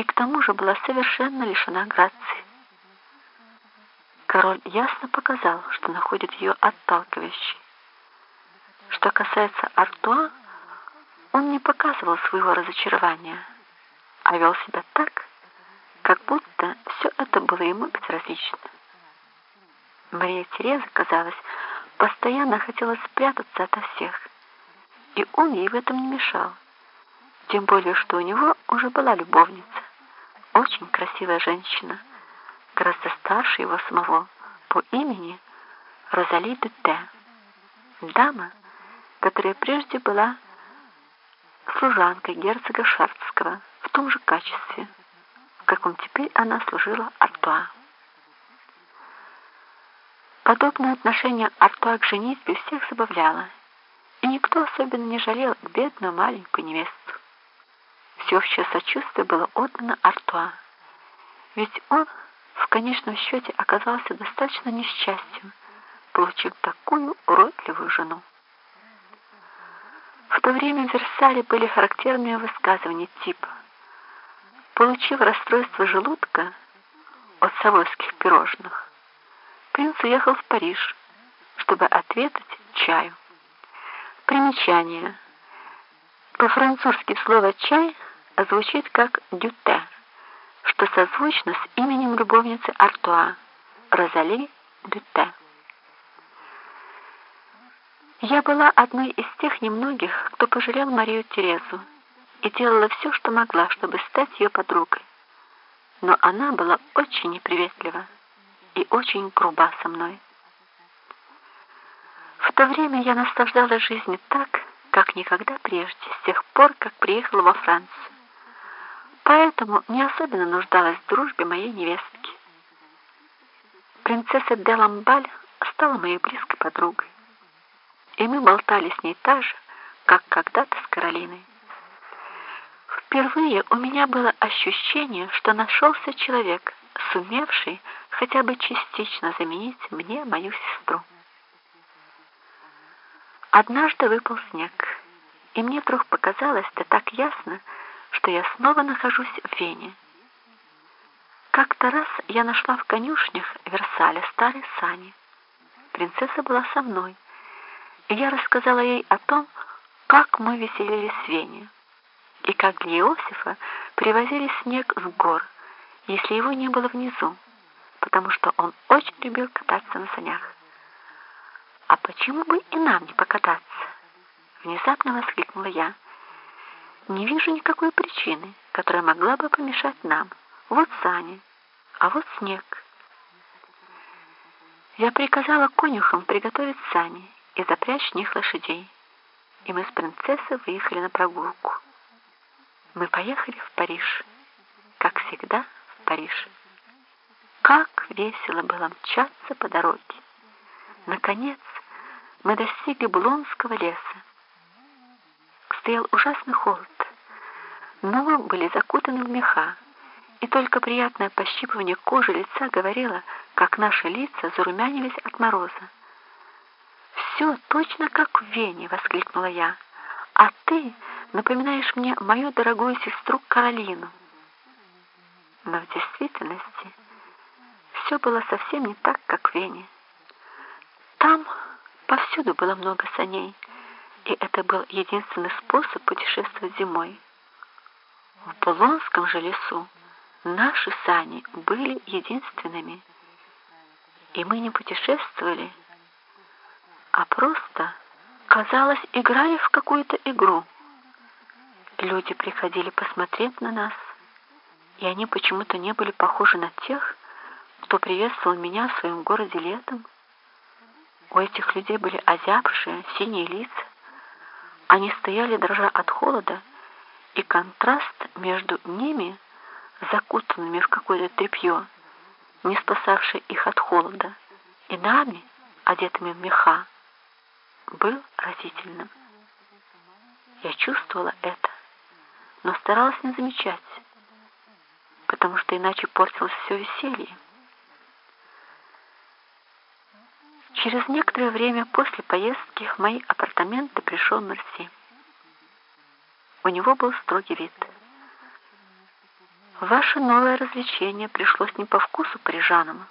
и к тому же была совершенно лишена грации. Король ясно показал, что находит ее отталкивающей. Что касается Артуа, он не показывал своего разочарования, а вел себя так, как будто все это было ему безразлично. Мария Тереза, казалось, постоянно хотела спрятаться ото всех, и он ей в этом не мешал. Тем более, что у него уже была любовница, очень красивая женщина, гораздо старше его самого, по имени Розали Дюте, дама, которая прежде была служанкой герцога Шарцкого в том же качестве, в каком теперь она служила Артуа. Подобное отношение Артуа к женитьбе всех забавляло, и никто особенно не жалел бедную маленькую невесту. Всеобщее сочувствие было отдано Артуа, ведь он в конечном счете оказался достаточно несчастен, получив такую уродливую жену. В то время в Версале были характерные высказывания типа «Получив расстройство желудка от савойских пирожных, принц уехал в Париж, чтобы ответить чаю». Примечание. По-французски слово «чай» звучит как «дюте», что созвучно с именем любовницы Артуа, Розали Дюте. Я была одной из тех немногих, кто пожалел Марию Терезу и делала все, что могла, чтобы стать ее подругой. Но она была очень неприветлива и очень груба со мной. В то время я наслаждалась жизнью так, как никогда прежде, с тех пор, как приехала во Францию. Поэтому не особенно нуждалась в дружбе моей невестки. Принцесса де Ламбаль стала моей близкой подругой и мы болтали с ней так же, как когда-то с Каролиной. Впервые у меня было ощущение, что нашелся человек, сумевший хотя бы частично заменить мне мою сестру. Однажды выпал снег, и мне вдруг показалось да так ясно, что я снова нахожусь в Вене. Как-то раз я нашла в конюшнях Версаля старые сани. Принцесса была со мной, и я рассказала ей о том, как мы веселились в Вене, и как для Иосифа привозили снег с гор, если его не было внизу, потому что он очень любил кататься на санях. «А почему бы и нам не покататься?» Внезапно воскликнула я. «Не вижу никакой причины, которая могла бы помешать нам. Вот сани, а вот снег». Я приказала конюхам приготовить сани и запрячь в них лошадей. И мы с принцессой выехали на прогулку. Мы поехали в Париж. Как всегда, в Париж. Как весело было мчаться по дороге. Наконец, мы достигли Булонского леса. Стоял ужасный холод. Но мы были закутаны в меха, и только приятное пощипывание кожи лица говорило, как наши лица зарумянились от мороза все точно как в Вене!» — воскликнула я. «А ты напоминаешь мне мою дорогую сестру Каролину». Но в действительности все было совсем не так, как в Вене. Там повсюду было много саней, и это был единственный способ путешествовать зимой. В Булонском же лесу наши сани были единственными, и мы не путешествовали, а просто, казалось, играли в какую-то игру. Люди приходили посмотреть на нас, и они почему-то не были похожи на тех, кто приветствовал меня в своем городе летом. У этих людей были озябшие, синие лица. Они стояли, дрожа от холода, и контраст между ними, закутанными в какое-то тряпье, не спасавшее их от холода, и нами, одетыми в меха, был разительным. Я чувствовала это, но старалась не замечать, потому что иначе портилось все веселье. Через некоторое время после поездки мои апартаменты пришел Мерси. У него был строгий вид. Ваше новое развлечение пришлось не по вкусу парижанам.